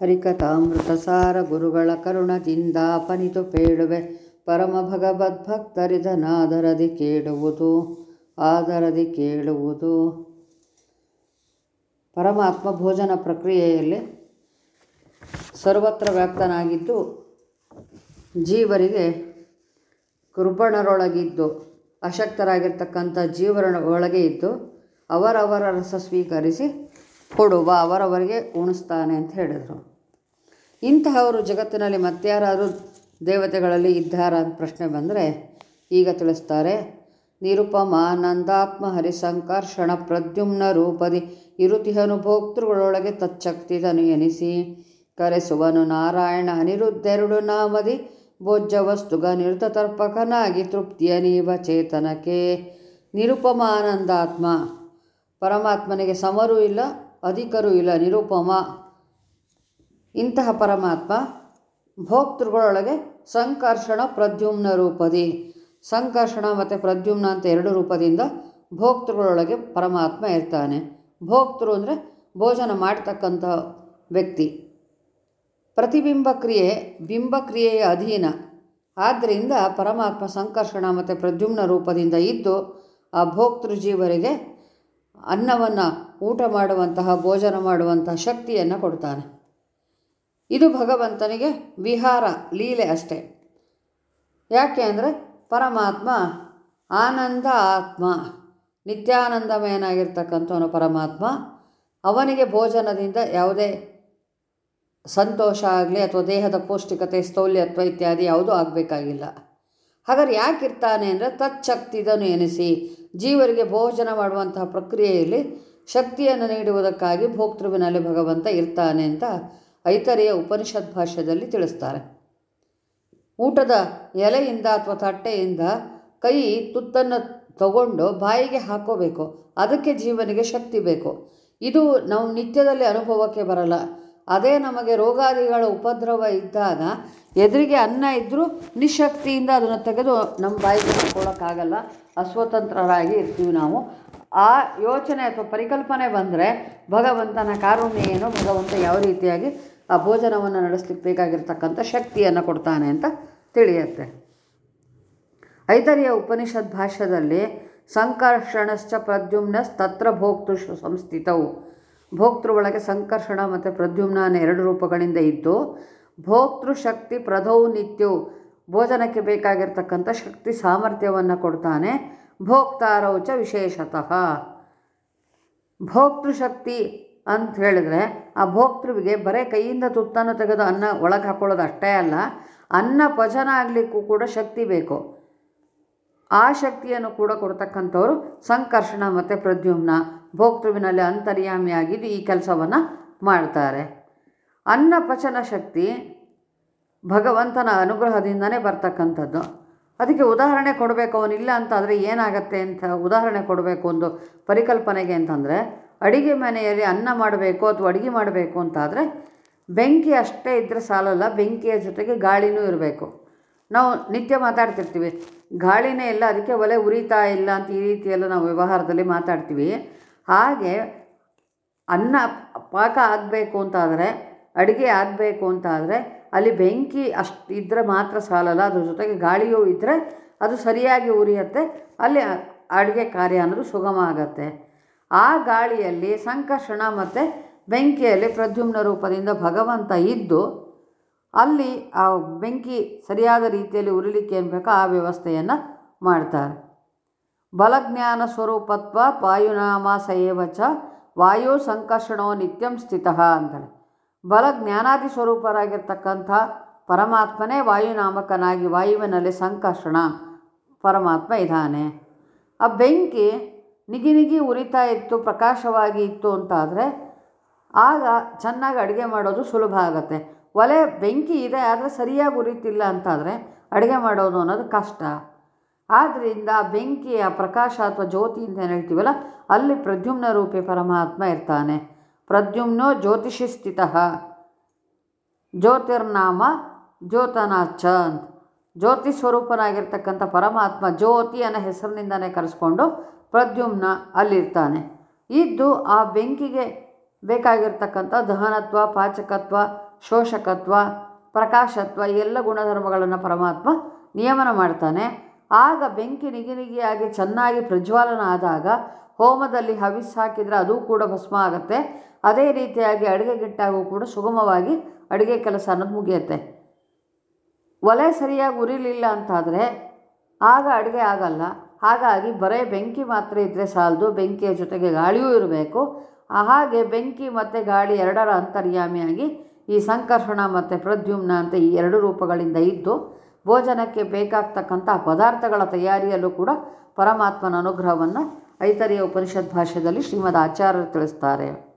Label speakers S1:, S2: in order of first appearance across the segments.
S1: ಹರಿಕಥಾಮೃತ ಸಾರ ಗುರುಗಳ ಕರುಣದಿಂದ ಪನಿತು ಪೇಳುವೆ. ಪರಮ ಭಗವದ್ಭಕ್ತರಿದನಾದರದಿ ಕೇಳುವುದು, ಆದರದಿ ಕೇಳುವುದು. ಪರಮಾತ್ಮ ಭೋಜನ ಪ್ರಕ್ರಿಯೆಯಲ್ಲಿ ಸರ್ವತ್ರ ವ್ಯಾಪ್ತನಾಗಿದ್ದು, ಜೀವರಿಗೆ ಕೃಪಣರೊಳಗಿದ್ದು, ಅಶಕ್ತರಾಗಿರ್ತಕ್ಕಂಥ ಜೀವರ ಒಳಗೆ ಇದ್ದು, ಅವರವರ ರಸ ಸ್ವೀಕರಿಸಿ ಕೊಡುವ, ಅವರವರಿಗೆ ಉಣಿಸ್ತಾನೆ ಅಂತ ಹೇಳಿದರು. ಇಂತಹವರು ಜಗತ್ತಿನಲ್ಲಿ ಮತ್ತಾರಾದರೂ ದೇವತೆಗಳಲ್ಲಿ ಇದ್ದಾರ ಅಂತ ಪ್ರಶ್ನೆ ಬಂದರೆ ಈಗ ತಿಳಿಸ್ತಾರೆ, ನಿರುಪಮಾನಂದಾತ್ಮ ಹರಿಸಂಕರ್ಷಣ ಪ್ರದ್ಯುಮ್ನ ರೂಪದಿ ಇರುತಿಹನುಭೋಕ್ತೃಗಳೊಳಗೆ ತಚ್ಚಕ್ತಿ ತನು ಎನಿಸಿ, ಕರೆಸುವನು ನಾರಾಯಣ ಅನಿರುದ್ಧೆರಡು ನಾಮದಿ ಭೋಜ್ಯ ವಸ್ತುಗ ನಿರುತತರ್ಪಕನಾಗಿ ತೃಪ್ತಿಯ ನೀವ ಚೇತನಕ್ಕೆ. ನಿರುಪಮಾನಂದಾತ್ಮ, ಪರಮಾತ್ಮನಿಗೆ ಸಮರೂ ಇಲ್ಲ ಅಧಿಕರೂ ಇಲ್ಲ, ನಿರುಪಮ. ಇಂತಹ ಪರಮಾತ್ಮ ಭೋಕ್ತೃಗಳೊಳಗೆ ಸಂಕರ್ಷಣ ಪ್ರದ್ಯುಮ್ನ ರೂಪದಿ. ಸಂಕರ್ಷಣ ಮತ್ತು ಪ್ರದ್ಯುಮ್ನ ಅಂತ ಎರಡು ರೂಪದಿಂದ ಭೋಕ್ತೃಗಳೊಳಗೆ ಪರಮಾತ್ಮ ಇರ್ತಾನೆ. ಭೋಕ್ತೃ ಅಂದರೆ ಭೋಜನ ಮಾಡ್ತಕ್ಕಂಥ ವ್ಯಕ್ತಿ. ಪ್ರತಿಬಿಂಬ ಕ್ರಿಯೆ ಬಿಂಬಕ್ರಿಯೆಯ ಅಧೀನ. ಆದ್ದರಿಂದ ಪರಮಾತ್ಮ ಸಂಕರ್ಷಣ ಮತ್ತು ಪ್ರದ್ಯುಮ್ನ ರೂಪದಿಂದ ಇದ್ದು ಆ ಭೋಕ್ತೃ ಜೀವರಿಗೆ ಅನ್ನವನ್ನು ಊಟ ಮಾಡುವಂತಹ, ಭೋಜನ ಮಾಡುವಂತಹ ಶಕ್ತಿಯನ್ನು ಕೊಡ್ತಾನೆ. ಇದು ಭಗವಂತನಿಗೆ ವಿಹಾರ, ಲೀಲೆ ಅಷ್ಟೇ. ಯಾಕೆ ಅಂದರೆ ಪರಮಾತ್ಮ ಆನಂದ ಆತ್ಮ, ನಿತ್ಯಾನಂದಮಯನಾಗಿರ್ತಕ್ಕಂಥವನು ಪರಮಾತ್ಮ. ಅವನಿಗೆ ಭೋಜನದಿಂದ ಯಾವುದೇ ಸಂತೋಷ ಆಗಲಿ ಅಥವಾ ದೇಹದ ಪೌಷ್ಟಿಕತೆ, ಸ್ಥೌಲ್ಯತ್ವ ಇತ್ಯಾದಿ ಯಾವುದೂ ಆಗಬೇಕಾಗಿಲ್ಲ. ಹಾಗಾದ್ರೆ ಯಾಕಿರ್ತಾನೆ ಅಂದರೆ ತಚ್ಚಕ್ತಿದನು ಎನಿಸಿ, ಜೀವರಿಗೆ ಭೋಜನ ಮಾಡುವಂತಹ ಪ್ರಕ್ರಿಯೆಯಲ್ಲಿ ಶಕ್ತಿಯನ್ನು ನೀಡುವುದಕ್ಕಾಗಿ ಭೋಕ್ತೃವಿನಲ್ಲಿ ಭಗವಂತ ಇರ್ತಾನೆ ಅಂತ ಐತರೆಯ ಉಪನಿಷತ್ ಭಾಷ್ಯದಲ್ಲಿ ತಿಳಿಸ್ತಾರೆ. ಊಟದ ಎಲೆಯಿಂದ ಅಥವಾ ತಟ್ಟೆಯಿಂದ ಕೈ ತುತ್ತನ್ನು ತಗೊಂಡು ಬಾಯಿಗೆ ಹಾಕೋಬೇಕು. ಅದಕ್ಕೆ ಜೀವನಿಗೆ ಶಕ್ತಿ ಬೇಕು. ಇದು ನಾವು ನಿತ್ಯದಲ್ಲಿ ಅನುಭವಕ್ಕೆ ಬರಲ್ಲ. ಅದೇ ನಮಗೆ ರೋಗಾದಿಗಳ ಉಪದ್ರವ ಇದ್ದಾಗ ಎದುರಿಗೆ ಅನ್ನ ಇದ್ದರೂ ನಿಶಕ್ತಿಯಿಂದ ಅದನ್ನು ತೆಗೆದು ನಮ್ಮ ಬಾಯಿಗೆ ಹಾಕೊಳ್ಳೋಕ್ಕಾಗಲ್ಲ. ಅಸ್ವತಂತ್ರರಾಗಿ ಇರ್ತೀವಿ ನಾವು. ಆ ಯೋಚನೆ ಅಥವಾ ಪರಿಕಲ್ಪನೆ ಬಂದರೆ ಭಗವಂತನ ಕಾರುಣ್ಯ ಏನು? ಭಗವಂತ ಯಾವ ರೀತಿಯಾಗಿ ಆ ಭೋಜನವನ್ನು ನಡೆಸಲಿಕ್ಕೆ ಬೇಕಾಗಿರ್ತಕ್ಕಂಥ ಶಕ್ತಿಯನ್ನು ಕೊಡ್ತಾನೆ ಅಂತ ತಿಳಿಯುತ್ತೆ. ಐತರಿಯ ಉಪನಿಷತ್ ಭಾಷ್ಯದಲ್ಲಿ ಸಂಕರ್ಷಣಶ್ಚ ಪ್ರದ್ಯುಮ್ನಸ್ತತ್ರ ಭೋಕ್ತೃಷು ಸಂಸ್ಥಿತವು ಭೋಕ್ತೃ ಒಳಗೆ ಸಂಕರ್ಷಣ ಮತ್ತು ಪ್ರದ್ಯುಮ್ನ ಎರಡು ರೂಪಗಳಿಂದ ಇದ್ದು, ಭೋಕ್ತೃ ಶಕ್ತಿ ಪ್ರಧೌ ನಿತ್ಯವು ಭೋಜನಕ್ಕೆ ಬೇಕಾಗಿರ್ತಕ್ಕಂಥ ಶಕ್ತಿ ಸಾಮರ್ಥ್ಯವನ್ನು ಕೊಡ್ತಾನೆ. ಭೋಕ್ತಾರೌಚ ವಿಶೇಷತಃ. ಭೋಕ್ತೃಶಕ್ತಿ ಅಂತ ಹೇಳಿದ್ರೆ ಆ ಭೋಕ್ತೃವಿಗೆ ಬರೀ ಕೈಯಿಂದ ತುತ್ತನ್ನು ತೆಗೆದು ಅನ್ನ ಒಳಗೆ ಹಾಕೊಳ್ಳೋದು ಅಷ್ಟೇ ಅಲ್ಲ, ಅನ್ನ ಪಚನ ಆಗಲಿಕ್ಕೂ ಕೂಡ ಶಕ್ತಿ ಬೇಕು. ಆ ಶಕ್ತಿಯನ್ನು ಕೂಡ ಕೊಡ್ತಕ್ಕಂಥವ್ರು ಸಂಕರ್ಷಣ ಮತ್ತು ಪ್ರದ್ಯುಮ್ನ, ಭೋಕ್ತೃವಿನಲ್ಲಿ ಅಂತರ್ಯಾಮಿಯಾಗಿದ್ದು ಈ ಕೆಲಸವನ್ನು ಮಾಡ್ತಾರೆ. ಅನ್ನ ಪಚನ ಶಕ್ತಿ ಭಗವಂತನ ಅನುಗ್ರಹದಿಂದನೇ ಬರ್ತಕ್ಕಂಥದ್ದು. ಅದಕ್ಕೆ ಉದಾಹರಣೆ ಕೊಡಬೇಕು ಅವನಿಲ್ಲ ಅಂತಾದರೆ ಏನಾಗತ್ತೆ ಅಂತ ಉದಾಹರಣೆ ಕೊಡಬೇಕು ಒಂದು ಪರಿಕಲ್ಪನೆಗೆ ಅಂತಂದರೆ, ಅಡಿಗೆ ಮನೆಯಲ್ಲಿ ಅನ್ನ ಮಾಡಬೇಕು ಅಥವಾ ಅಡುಗೆ ಮಾಡಬೇಕು ಅಂತಾದರೆ, ಬೆಂಕಿ ಅಷ್ಟೇ ಇದ್ದರೆ ಸಾಲಲ್ಲ, ಬೆಂಕಿಯ ಜೊತೆಗೆ ಗಾಳಿನೂ ಇರಬೇಕು. ನಾವು ನಿತ್ಯ ಮಾತಾಡ್ತಿರ್ತೀವಿ, ಗಾಳಿನೇ ಇಲ್ಲ, ಅದಕ್ಕೆ ಒಲೆ ಉರಿತಾ ಇಲ್ಲ ಅಂತ ಈ ರೀತಿಯೆಲ್ಲ ನಾವು ವ್ಯವಹಾರದಲ್ಲಿ ಮಾತಾಡ್ತೀವಿ. ಹಾಗೆ ಅನ್ನ ಪಾಕ ಆಗಬೇಕು ಅಂತಾದರೆ, ಅಡುಗೆ ಆಗಬೇಕು ಅಂತಾದರೆ ಅಲ್ಲಿ ಬೆಂಕಿ ಅಷ್ಟು ಇದ್ದರೆ ಮಾತ್ರ ಸಾಲಲ್ಲ, ಅದ್ರ ಜೊತೆಗೆ ಗಾಳಿಯೂ ಇದ್ದರೆ ಅದು ಸರಿಯಾಗಿ ಉರಿಯುತ್ತೆ, ಅಲ್ಲಿ ಅಡುಗೆ ಕಾರ್ಯ ಅನ್ನೋದು ಸುಗಮ ಆಗತ್ತೆ. ಆ ಗಾಳಿಯಲ್ಲಿ ಸಂಕರ್ಷಣ ಮತ್ತು ಬೆಂಕಿಯಲ್ಲಿ ಪ್ರದ್ಯುಮ್ನ ರೂಪದಿಂದ ಭಗವಂತ ಇದ್ದು, ಅಲ್ಲಿ ಆ ಬೆಂಕಿ ಸರಿಯಾದ ರೀತಿಯಲ್ಲಿ ಉರಿಲಿಕ್ಕೆ ಏನು ಆ ವ್ಯವಸ್ಥೆಯನ್ನು ಮಾಡ್ತಾರೆ. ಬಲಜ್ಞಾನ ಸ್ವರೂಪತ್ವ ವಾಯುನಾಮ ಸಯೇವಚ ವಾಯು ಸಂಕರ್ಷಣೋ ನಿತ್ಯಂ ಸ್ಥಿತಃ ಅಂತಾಳೆ ಬಲ ಜ್ಞಾನಾದಿ ಸ್ವರೂಪರಾಗಿರ್ತಕ್ಕಂಥ ಪರಮಾತ್ಮನೇ ವಾಯುನಾಮಕನಾಗಿ ವಾಯುವಿನಲ್ಲಿ ಸಂಕರ್ಷಣ. ಪರಮಾತ್ಮ ಇದ್ದಾನೆ ಆ ಬೆಂಕಿ ನಿಗಿ ನಿಗಿ ಉರಿತಾ ಇತ್ತು, ಪ್ರಕಾಶವಾಗಿ ಇತ್ತು ಅಂತಾದರೆ ಆಗ ಚೆನ್ನಾಗಿ ಅಡುಗೆ ಮಾಡೋದು ಸುಲಭ ಆಗುತ್ತೆ. ಒಲೆ ಬೆಂಕಿ ಇದೆ, ಆದರೆ ಸರಿಯಾಗಿ ಉರಿತಿಲ್ಲ ಅಂತಾದರೆ ಅಡುಗೆ ಮಾಡೋದು ಅನ್ನೋದು ಕಷ್ಟ. ಆದ್ದರಿಂದ ಬೆಂಕಿಯ ಪ್ರಕಾಶ ಅಥವಾ ಜ್ಯೋತಿ ಅಂತ ಏನು ಹೇಳ್ತೀವಲ್ಲ, ಅಲ್ಲಿ ಪ್ರದ್ಯುಮ್ನ ರೂಪಿ ಪರಮಾತ್ಮ ಇರ್ತಾನೆ. ಪ್ರದ್ಯುಮ್ನೋ ಜ್ಯೋತಿಷಿ ಸ್ಥಿತ ಜ್ಯೋತಿರ್ನಾಮ ಜ್ಯೋತನಾಚ ಅಂತ. ಜ್ಯೋತಿ ಸ್ವರೂಪನಾಗಿರ್ತಕ್ಕಂಥ ಪರಮಾತ್ಮ ಜ್ಯೋತಿ ಅನ್ನೋ ಹೆಸರಿನಿಂದನೇ ಕರೆಸ್ಕೊಂಡು ಪ್ರದ್ಯುಮ್ನ ಅಲ್ಲಿರ್ತಾನೆ. ಇದ್ದು ಆ ಬೆಂಕಿಗೆ ಬೇಕಾಗಿರ್ತಕ್ಕಂಥ ದಹನತ್ವ, ಪಾಚಕತ್ವ, ಶೋಷಕತ್ವ, ಪ್ರಕಾಶತ್ವ ಎಲ್ಲ ಗುಣಧರ್ಮಗಳನ್ನು ಪರಮಾತ್ಮ ನಿಯಮನ ಮಾಡ್ತಾನೆ. ಆಗ ಬೆಂಕಿ ನಿಗಿನಿಗಿಯಾಗಿ ಚೆನ್ನಾಗಿ ಪ್ರಜ್ವಾಲನ ಆದಾಗ ಹೋಮದಲ್ಲಿ ಹವಿಸ್ ಹಾಕಿದರೆ ಅದು ಕೂಡ ಭಸ್ಮ ಆಗುತ್ತೆ. ಅದೇ ರೀತಿಯಾಗಿ ಅಡುಗೆ ಗಿಟ್ಟಾಗೂ ಕೂಡ ಸುಗಮವಾಗಿ ಅಡುಗೆ ಕೆಲಸ ಅನ್ನೋದು ಮುಗಿಯುತ್ತೆ. ಒಲೆ ಸರಿಯಾಗಿ ಉರಿಲಿಲ್ಲ ಅಂತಾದರೆ ಆಗ ಅಡುಗೆ ಆಗಲ್ಲ. ಹಾಗಾಗಿ ಬರೀ ಬೆಂಕಿ ಮಾತ್ರ ಇದ್ದರೆ ಸಾಲದು. ಬೆಂಕಿಯ ಜೊತೆಗೆ ಗಾಳಿಯೂ ಇರಬೇಕು. ಹಾಗೆ ಬೆಂಕಿ ಮತ್ತು ಗಾಳಿ ಎರಡರ ಅಂತರ್ಯಾಮಿಯಾಗಿ ಈ ಸಂಕರ್ಷಣ ಮತ್ತು ಪ್ರದ್ಯುಮ್ನ ಅಂತ ಈ ಎರಡು ರೂಪಗಳಿಂದ ಇದ್ದು ಭೋಜನಕ್ಕೆ ಬೇಕಾಗ್ತಕ್ಕಂಥ ಪದಾರ್ಥಗಳ ತಯಾರಿಯಲ್ಲೂ ಕೂಡ ಪರಮಾತ್ಮನ ಅನುಗ್ರಹವನ್ನು ಐತರಿಯ ಉಪನಿಷತ್ ಭಾಷೆಯಲ್ಲಿ ಶ್ರೀಮದ್ ಆಚಾರ್ಯರು ತಿಳಿಸ್ತಾರೆ.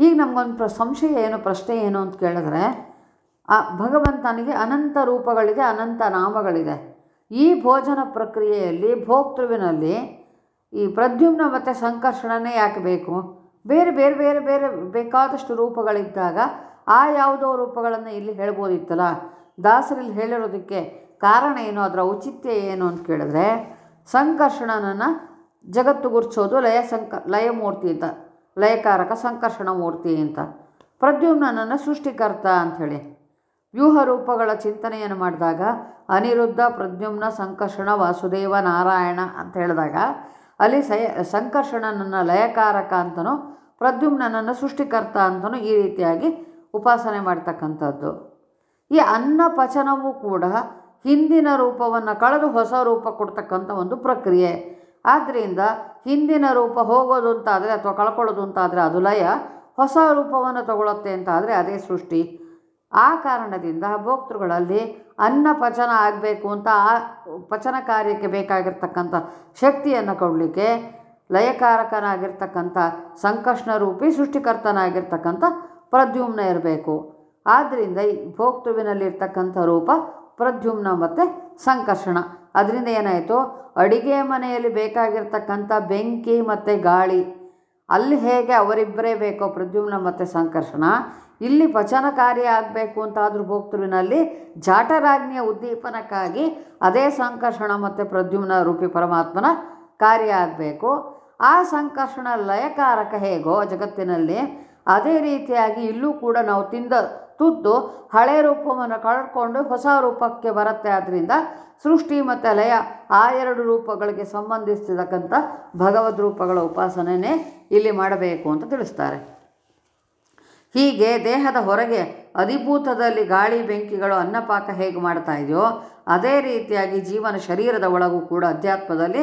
S1: ಈಗ ನಮಗೊಂದು ಪ್ರ, ಸಂಶಯ ಏನು, ಪ್ರಶ್ನೆ ಏನು ಅಂತ ಕೇಳಿದ್ರೆ, ಆ ಭಗವಂತನಿಗೆ ಅನಂತ ರೂಪಗಳಿದೆ ಅನಂತ ನಾಮಗಳಿದೆ. ಈ ಭೋಜನ ಪ್ರಕ್ರಿಯೆಯಲ್ಲಿ, ಭೋಕ್ತೃವಿನಲ್ಲಿ ಈ ಪ್ರದ್ಯುಮ್ನ ಮತ್ತು ಸಂಕರ್ಷಣನೇ ಯಾಕೆ ಬೇಕು? ಬೇರೆ ಬೇರೆ ಬೇರೆ ಬೇರೆ ಬೇಕಾದಷ್ಟು ರೂಪಗಳಿದ್ದಾಗ ಆ ಯಾವುದೋ ರೂಪಗಳನ್ನು ಇಲ್ಲಿ ಹೇಳ್ಬೋದಿತ್ತಲ್ಲ? ದಾಸರಲ್ಲಿ ಹೇಳಿರೋದಕ್ಕೆ ಕಾರಣ ಏನು? ಅದರ ಔಚಿತ್ಯ ಏನು ಅಂತ ಕೇಳಿದ್ರೆ, ಸಂಕರ್ಷಣನನ್ನು ಜಗತ್ತು ಗುರ್ಸೋದು ಲಯ ಸಂಕ, ಲಯಮೂರ್ತಿ ಅಂತ, ಲಯಕಾರಕ ಸಂಕರ್ಷಣ ಮೂರ್ತಿ ಅಂತ. ಪ್ರದ್ಯುಮ್ನನನ್ನು ಸೃಷ್ಟಿಕರ್ತ ಅಂಥೇಳಿ. ವ್ಯೂಹ ರೂಪಗಳ ಚಿಂತನೆಯನ್ನು ಮಾಡಿದಾಗ ಅನಿರುದ್ಧ, ಪ್ರದ್ಯುಮ್ನ ಸಂಕರ್ಷಣ, ವಾಸುದೇವ, ನಾರಾಯಣ ಅಂತ ಹೇಳಿದಾಗ ಅಲ್ಲಿ ಸಯ ಸಂಕರ್ಷಣನನ್ನು ಲಯಕಾರಕ ಅಂತನೂ ಪ್ರದ್ಯುಮ್ನನನ್ನು ಸೃಷ್ಟಿಕರ್ತ ಅಂತನೂ ಈ ರೀತಿಯಾಗಿ ಉಪಾಸನೆ ಮಾಡ್ತಕ್ಕಂಥದ್ದು. ಈ ಅನ್ನ ಪಚನವೂ ಕೂಡ ಹಿಂದಿನ ರೂಪವನ್ನು ಕಳೆದು ಹೊಸ ರೂಪ ಕೊಡ್ತಕ್ಕಂಥ ಒಂದು ಪ್ರಕ್ರಿಯೆ. ಆದ್ದರಿಂದ ಹಿಂದಿನ ರೂಪ ಹೋಗೋದು ಅಂತಾದರೆ ಅಥವಾ ಕಳ್ಕೊಳ್ಳೋದು ಅಂತಾದರೆ ಅದು ಲಯ, ಹೊಸ ರೂಪವನ್ನು ತಗೊಳುತ್ತೆ ಅಂತಾದರೆ ಅದೇ ಸೃಷ್ಟಿ. ಆ ಕಾರಣದಿಂದ ಭೋಕ್ತೃಗಳಲ್ಲಿ ಅನ್ನ ಪಚನ ಆಗಬೇಕು ಅಂತ ಆ ಪಚನ ಕಾರ್ಯಕ್ಕೆ ಬೇಕಾಗಿರ್ತಕ್ಕಂಥ ಶಕ್ತಿಯನ್ನು ಕೊಡಲಿಕ್ಕೆ ಲಯಕಾರಕನಾಗಿರ್ತಕ್ಕಂಥ ಸಂಕರ್ಷಣ ರೂಪಿ ಸೃಷ್ಟಿಕರ್ತನಾಗಿರ್ತಕ್ಕಂಥ ಪ್ರದ್ಯುಮ್ನ ಇರಬೇಕು. ಆದ್ದರಿಂದ ಈ ಭೋಕ್ತುವಿನಲ್ಲಿರ್ತಕ್ಕಂಥ ರೂಪ ಪ್ರದ್ಯುಮ್ನ ಮತ್ತು ಸಂಕರ್ಷಣ. ಅದರಿಂದ ಏನಾಯಿತು? ಅಡಿಗೆ ಮನೆಯಲ್ಲಿ ಬೇಕಾಗಿರ್ತಕ್ಕಂಥ ಬೆಂಕಿ ಮತ್ತು ಗಾಳಿ, ಅಲ್ಲಿ ಹೇಗೆ ಅವರಿಬ್ಬರೇ ಬೇಕೋ ಪ್ರದ್ಯುಮ್ನ ಮತ್ತು ಸಂಕರ್ಷಣ, ಇಲ್ಲಿ ಪಚನ ಕಾರ್ಯ ಆಗಬೇಕು ಅಂತಾದರೂ ಭೋಕ್ತೃವಿನಲ್ಲಿ ಜಾಟರಾಜ್ಞಿಯ ಉದ್ದೀಪನಕ್ಕಾಗಿ ಅದೇ ಸಂಕರ್ಷಣ ಮತ್ತು ಪ್ರದ್ಯುಮ್ನ ರೂಪಿ ಪರಮಾತ್ಮನ ಕಾರ್ಯ ಆಗಬೇಕು. ಆ ಸಂಕರ್ಷಣ ಲಯಕಾರಕ ಹೇಗೋ ಜಗತ್ತಿನಲ್ಲಿ ಅದೇ ರೀತಿಯಾಗಿ ಇಲ್ಲೂ ಕೂಡ ನಾವು ತಿಂದ ತುತ್ತು ಹಳೆ ರೂಪವನ್ನು ಕಳ್ಕೊಂಡು ಹೊಸ ರೂಪಕ್ಕೆ ಬರುತ್ತೆ. ಆದ್ದರಿಂದ ಸೃಷ್ಟಿ ಮತ್ತು ಲಯ ಆ ಎರಡು ರೂಪಗಳಿಗೆ ಸಂಬಂಧಿಸಿದಕ್ಕಂಥ ಭಗವದ್ ರೂಪಗಳ ಉಪಾಸನೆಯೇ ಇಲ್ಲಿ ಮಾಡಬೇಕು ಅಂತ ತಿಳಿಸ್ತಾರೆ. ಹೀಗೆ ದೇಹದ ಹೊರಗೆ ಅಧಿಭೂತದಲ್ಲಿ ಗಾಳಿ, ಬೆಂಕಿಗಳು, ಅನ್ನಪಾಕ ಹೇಗೆ ಮಾಡ್ತಾ ಇದೆಯೋ ಅದೇ ರೀತಿಯಾಗಿ ಜೀವನ ಶರೀರದ ಒಳಗೂ ಕೂಡ ಅಧ್ಯಾತ್ಮದಲ್ಲಿ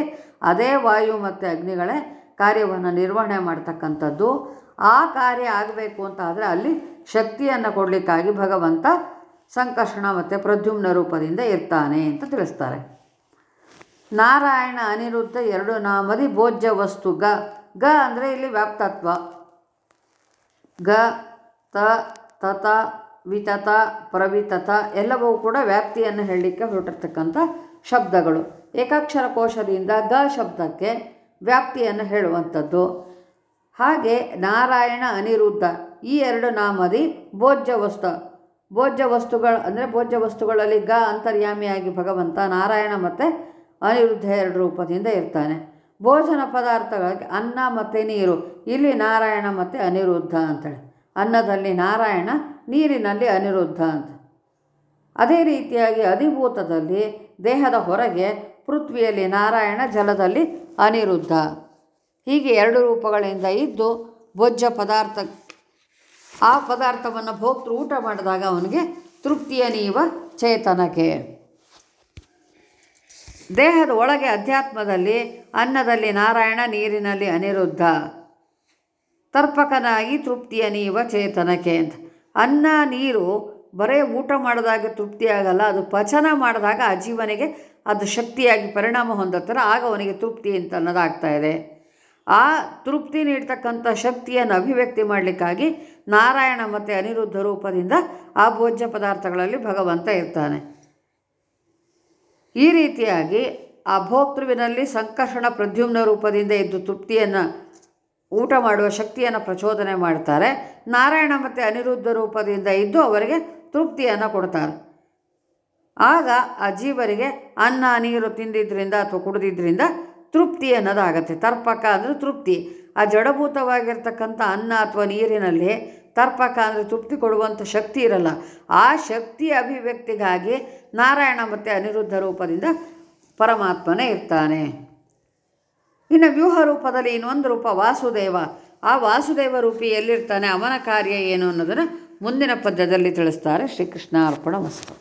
S1: ಅದೇ ವಾಯು ಮತ್ತು ಅಗ್ನಿಗಳೇ ಕಾರ್ಯವನ್ನು ನಿರ್ವಹಣೆ ಮಾಡ್ತಕ್ಕಂಥದ್ದು. ಆ ಕಾರ್ಯ ಆಗಬೇಕು ಅಂತ ಆದರೆ ಅಲ್ಲಿ ಶಕ್ತಿಯನ್ನು ಕೊಡಲಿಕ್ಕಾಗಿ ಭಗವಂತ ಸಂಕರ್ಷಣ ಮತ್ತು ಪ್ರದ್ಯುಮ್ನ ರೂಪದಿಂದ ಇರ್ತಾನೆ ಅಂತ ತಿಳಿಸ್ತಾರೆ. ನಾರಾಯಣ ಅನಿರುದ್ಧ ಎರಡು ನಾಮದಿ ಭೋಜ್ಯ ವಸ್ತು ಗ. ಗ ಅಂದರೆ ಇಲ್ಲಿ ವ್ಯಾಪ್ತತ್ವ. ಗ, ತ, ತತ, ವಿತತ, ಪ್ರವಿತತ ಎಲ್ಲವೂ ಕೂಡ ವ್ಯಾಪ್ತಿಯನ್ನು ಹೇಳಲಿಕ್ಕೆ ಹೊರಟಿರ್ತಕ್ಕಂಥ ಶಬ್ದಗಳು. ಏಕಾಕ್ಷರ ಕೋಶದಿಂದ ಗ ಶಬ್ದಕ್ಕೆ ವ್ಯಾಪ್ತಿಯನ್ನು ಹೇಳುವಂಥದ್ದು. ಹಾಗೆ ನಾರಾಯಣ ಅನಿರುದ್ಧ, ಈ ಎರಡು ನಾಮದಿ ಭೋಜ್ಯ ವಸ್ತು ಭೋಜ್ಯ ವಸ್ತುಗಳು ಅಂದರೆ ಭೋಜ್ಯ ವಸ್ತುಗಳಲ್ಲಿ ಗ ಅಂತರ್ಯಾಮಿಯಾಗಿ ಭಗವಂತ, ನಾರಾಯಣ ಮತ್ತು ಅನಿರುದ್ಧ ಎರಡು ರೂಪದಿಂದ ಇರ್ತಾನೆ. ಭೋಜನ ಪದಾರ್ಥಗಳಿಗೆ ಅನ್ನ ಮತ್ತು ನೀರು, ಇಲ್ಲಿ ನಾರಾಯಣ ಮತ್ತು ಅನಿರುದ್ಧ ಅಂತೇಳಿ. ಅನ್ನದಲ್ಲಿ ನಾರಾಯಣ, ನೀರಿನಲ್ಲಿ ಅನಿರುದ್ಧ ಅಂತ. ಅದೇ ರೀತಿಯಾಗಿ ಅಧಿಭೂತದಲ್ಲಿ ದೇಹದ ಹೊರಗೆ ಪೃಥ್ವಿಯಲ್ಲಿ ನಾರಾಯಣ, ಜಲದಲ್ಲಿ ಅನಿರುದ್ಧ. ಹೀಗೆ ಎರಡು ರೂಪಗಳಿಂದ ಇದ್ದು ಭೋಜ್ಯ ಪದಾರ್ಥ, ಆ ಪದಾರ್ಥವನ್ನು ಭೋಕ್ತೃ ಊಟ ಮಾಡಿದಾಗ ಅವನಿಗೆ ತೃಪ್ತಿಯ ನೀವ ಚೇತನಕ್ಕೆ ದೇಹದ ಒಳಗೆ ಅಧ್ಯಾತ್ಮದಲ್ಲಿ ಅನ್ನದಲ್ಲಿ ನಾರಾಯಣ, ನೀರಿನಲ್ಲಿ ಅನಿರುದ್ಧ. ತರ್ಪಕನಾಗಿ ತೃಪ್ತಿಯ ನೀವ ಚೇತನಕ್ಕೆ ಅಂತ. ಅನ್ನ, ನೀರು ಬರೇ ಊಟ ಮಾಡಿದಾಗ ತೃಪ್ತಿಯಾಗಲ್ಲ ಅದು ಪಚನ ಮಾಡಿದಾಗ ಆ ಜೀವನಿಗೆ ಅದು ಶಕ್ತಿಯಾಗಿ ಪರಿಣಾಮ ಹೊಂದುತ್ತಾರೆ, ಆಗ ಅವನಿಗೆ ತೃಪ್ತಿ ಅಂತ ಅನ್ನೋದಾಗ್ತಾ ಇದೆ. ಆ ತೃಪ್ತಿ ನೀಡ್ತಕ್ಕಂಥ ಶಕ್ತಿಯನ್ನು ಅಭಿವ್ಯಕ್ತಿ ಮಾಡಲಿಕ್ಕಾಗಿ ನಾರಾಯಣ ಮತ್ತು ಅನಿರುದ್ಧ ರೂಪದಿಂದ ಆ ಭೋಜ್ಯ ಪದಾರ್ಥಗಳಲ್ಲಿ ಭಗವಂತ ಇರ್ತಾನೆ. ಈ ರೀತಿಯಾಗಿ ಆ ಭೋಕ್ತೃವಿನಲ್ಲಿ ಸಂಕರ್ಷಣ ಪ್ರದ್ಯುಮ್ನ ರೂಪದಿಂದ ಇದ್ದು ತೃಪ್ತಿಯನ್ನು ಊಟ ಮಾಡುವ ಶಕ್ತಿಯನ್ನು ಪ್ರಚೋದನೆ ಮಾಡ್ತಾರೆ. ನಾರಾಯಣ ಮತ್ತು ಅನಿರುದ್ಧ ರೂಪದಿಂದ ಇದ್ದು ಅವರಿಗೆ ತೃಪ್ತಿಯನ್ನು ಕೊಡ್ತಾರೆ. ಆಗ ಆ ಜೀವರಿಗೆ ಅನ್ನ, ನೀರು ತಿಂದಿದ್ದರಿಂದ ಅಥವಾ ಕುಡಿದಿದ್ದರಿಂದ ತೃಪ್ತಿ ಅನ್ನೋದಾಗತ್ತೆ. ತರ್ಪಕ ಅಂದರೆ ತೃಪ್ತಿ. ಆ ಜಡಭೂತವಾಗಿರ್ತಕ್ಕಂಥ ಅನ್ನ ಅಥವಾ ನೀರಿನಲ್ಲಿ ತರ್ಪಕ ಅಂದರೆ ತೃಪ್ತಿ ಕೊಡುವಂಥ ಶಕ್ತಿ ಇರಲ್ಲ. ಆ ಶಕ್ತಿ ಅಭಿವ್ಯಕ್ತಿಗಾಗಿ ನಾರಾಯಣ ಮತ್ತು ಅನಿರುದ್ಧ ರೂಪದಿಂದ ಪರಮಾತ್ಮನೇ ಇರ್ತಾನೆ. ಇನ್ನು ವ್ಯೂಹ ರೂಪದಲ್ಲಿ ಇನ್ನೊಂದು ರೂಪ ವಾಸುದೇವ. ಆ ವಾಸುದೇವ ರೂಪಿ ಎಲ್ಲಿರ್ತಾನೆ, ಅವನ ಕಾರ್ಯ ಏನು ಅನ್ನೋದನ್ನು ಮುಂದಿನ ಪದ್ಯದಲ್ಲಿ ತಿಳಿಸ್ತಾರೆ ಶ್ರೀಕೃಷ್ಣ ಅರ್ಪಣ ವಸ್ತು.